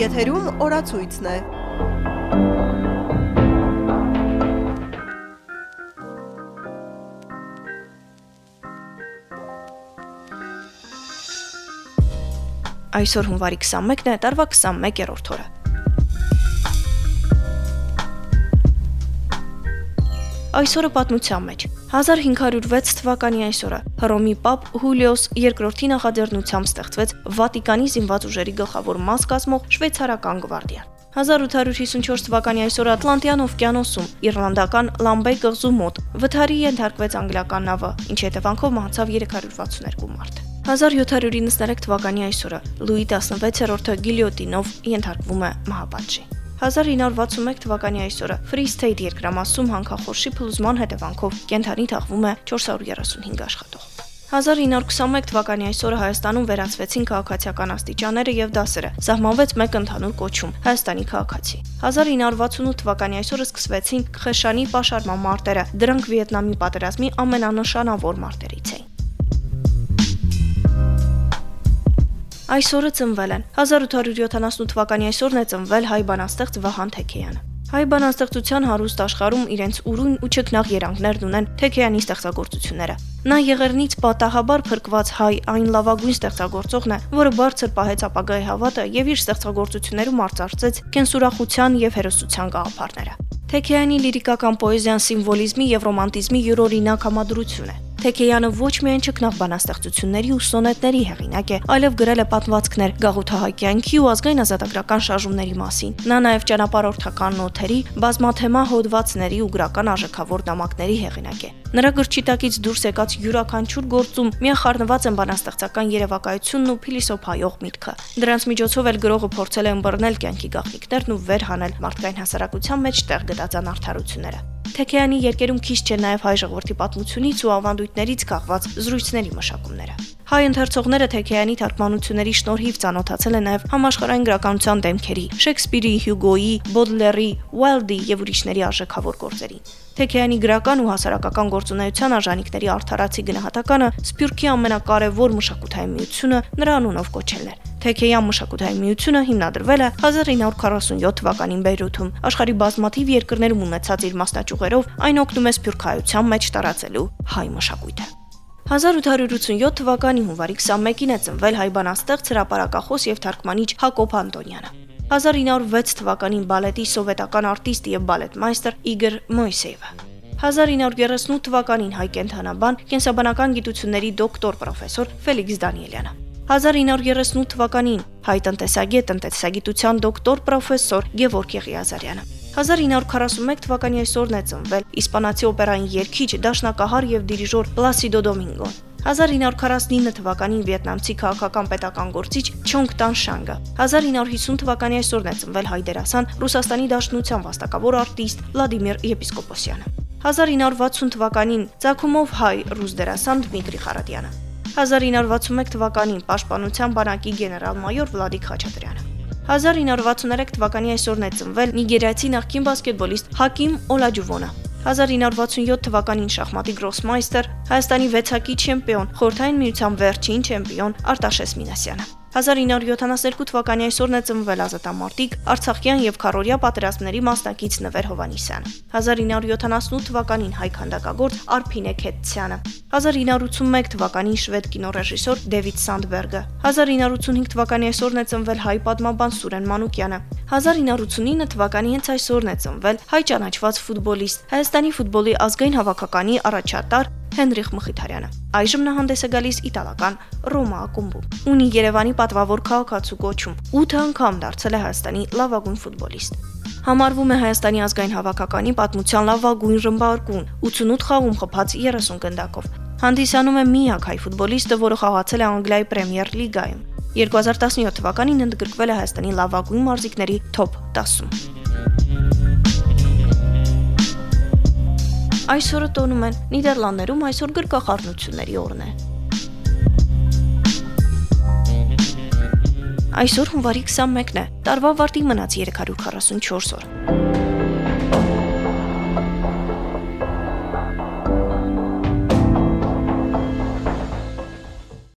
Եթերում օրացույցն է։ Այսօր հունվարի 21-ն է, տարվա 21-րդ օրը։ Այսօրը պատմության մեջ 1506 թվականի այսօրը Հռոմի Պապ Հուլիոս II-ի նախաձեռնությամբ ստեղծվեց Վատիկանի զինված ուժերի գլխավոր մաս կազմող շվեյցարական գվարդիան։ 1854 թվականի այսօր Ատլանտյան օվկիանոսում Իռլանդական Լամբեյ կղզու մոտ վթարի ենթարկվեց անգլիական նավը, ինչի հետևանքով մահացավ 362 մարդ։ 1793 թվականի այսօրը Լուի 16-րդը գիլյոտինով ենթարկվում է մահապատժի։ 1961 թվականի այսօրը Free State երկրամասում հանքախորշի փլուզման հետևանքով կենթանի թաղվում է 435 աշխատող։ 1921 թվականի այսօրը Հայաստանում վերացվեցին քաղաքացիական աստիճանները եւ դասերը։ Սահմանվեց մեկ ընդհանուր կոչում՝ Հայաստանի քաղաքացի։ 1968 թվականի այսօրը սկսվեցին Խեշանի պաշարման մարտերը։ Դրանք Վիետնամի պատերազմի ամենանշանավոր մարտերից էին։ Այսօրը ծնվել են. 1878 թվականի այսօրն է ծնվել հայ բանաստեղծ Վահան Թեքեյանը։ Հայ բանաստեղծության հարուստ աշխարհում իրենց ուրույն ու չքնաղ երանգներն ունեն Թեքեյանի ստեղծագործությունները։ Նա եղերնից պատահաբար փրկված հայ այն լավագույն ստեղծագործողն է, որը բարձր պահեց ապագայի հավատը եւ իր ստեղծագործություններում արծարծեց կենսուրախության եւ հերոսության գաղափարները։ Թեքեյանի լիրիկական պոեզիան սիմվոլիզմի եւ ռոմանտիզմի յուրօրինակ համադրություն է։ Թեքեյանը ոչ միայն ճկնաղ բանաստեղծությունների ու սոնետների հեղինակ է, այլև գրել է պատմվածքներ գաղութահայկյանքի ու ազգային ազատագրական շարժումների մասին։ Նա նաև ճանապարհորդական նոթերի, բազմաթեմա հոդվածների ու գրական արժեքավոր նամակների հեղինակ է։ Նրա գրչիտակից դուրս եկած յուրաքանչյուր գործում միախառնված են բանաստեղծական երևակայությունն ու փիլիսոփայող միտքը։ Դրանց միջոցով էլ գրողը փորձել է ըմբռնել կյանքի գաղտնիքներն ու վեր հանել մարդկային հասարակության մեջ տեղ գտած անարթարությունները։ Թեքեյանի երկերում քիչ չէ նաև հայ ժողովրդի պատմությունից ու ավանդույթներից կախված զրույցների մշակումները։ Հայ ընթերցողները Թեքեյանի թարգմանությունների շնորհիվ ծանոթացել են նաև համաշխարհային գրականության դեմքերի՝ Շեքսպիրի, Հյուգոյի, Բոդլերի, Ուայլդի եւ ուրիշների արժեքավոր գործերին։ Թեքեյանի գրական ու հասարակական գործունեության արժանինքների արդարացի գնահատականը Սփյուռքի ամենակարևոր մշակութային միությունը նրա անունով կոչելն էր։ Թեքեյան մշակութային միությունը հիմնադրվել է 1947 թվականին Բեյրութում։ Աշխարհի բազմաթիվ երկրներում ունեցած իր մասնաճյուղերով այն օգնում է սփյուռքայության մեջ տարածելու հայ մշակույթը։ 1887 թվականի հունվարի 21-ին է ծնվել հայ բանաստեղծ, հրապարակախոս եւ թարգմանիչ Հակոբ Անտոնյանը։ 1906 թվականին բալետի սովետական արտիստ եւ բալետմայստեր Իգոր Մոյսեևը։ 1938 թվականին հայ կենթանաբան, կենսաբանական գիտությունների դոկտոր պրոֆեսոր Ֆելիքս Դանիելյանը։ 1938 թվականին հայ տնտեսագետ, տնտեսագիտության դոկտոր պրոֆեսոր Գևորգ Եղիազարյանը։ 1941 թվականի այսօրն է ծնվել իսպանացի օպերային երգիչ, դաշնակահար եւ դիրիժոր Պլասիդո Դոմինգոն։ 1949 թվականին վիետնամցի քաղաքական պետական գործիչ Չոնգ Տան Շանգը։ 1950 թվականի այսօրն է ծնվել հայ դերասան Ռուսաստանի Դաշնության վաստակավոր արտիստ Վլադիմիր Եպիսկոպոսյանը։ 1960 թվականին Ծագումով հայ ռուս դերասան Դմիտրի Խարատյանը։ 1961 թվականին Պաշտպանության բանակի գեներալ-մայոր Վլադիկ Խաչատրյանը։ 1963 թվականի այսօրն է ծնվել նիգերիացի նախկին բասկետբոլիստ Հակիմ Օլաջուվոնը։ 1967 թվականին շախմատի գրոսմայստեր, Հայաստանի վեցակի չեմպիոն, խորթային միության վերջին չեմպիոն Արտաշես Մինասյանը։ 1972 թվականի այսօրն է ծնվել ազատամարտիկ Արցախյան եւ Խարորիա պատերազմների մասնակից Նվեր Հովանիսյանը։ 1978 թվականին հայ քանդակագործ Արփինե Քետցյանը։ 1981 թվականին շվեդ կինոռեժիսոր Դեվիդ Սանդբերգը։ 1985 թվականի այսօրն է ծնվել հայ պատմաբան Սուրեն Մանուկյանը։ 1989 թվականի հենց այսօրն է ծնվել հայ ճանաչված ֆուտբոլիստ Հայաստանի ֆուտբոլի ազգային հավաքականի առաջատար Հենրիխ Մխիթարյանը։ Այժմ նա հանդես է գալիս իտալական Ռոմա ակումբում։ Ունի Երևանի պատվավոր քաղաքացու կոչում։ 8 անգամ դարձել է Հայաստանի լավագույն ֆուտբոլիստ։ Համարվում է Հայաստանի ազգային հավաքականի պատմության լավագույն ռմբարկուն, 88 խաղում խփած 30 գնդակով։ Հանդիսանում է միակ հայ ֆուտբոլիստը, որը խաղացել է Անգլիայի Պրեմիեր լիգայում։ 2017 թվականին ընդգրկվել է Հայաստանի լավագույն մարզիկների top 10-ում։ Այսօրը տոնում են Նիդերլանդներում այսօր գրկախառնությունների օրն է։ Այսօր հունվարի 21-ն է։ Տարվա վարտի մնաց 344 օր։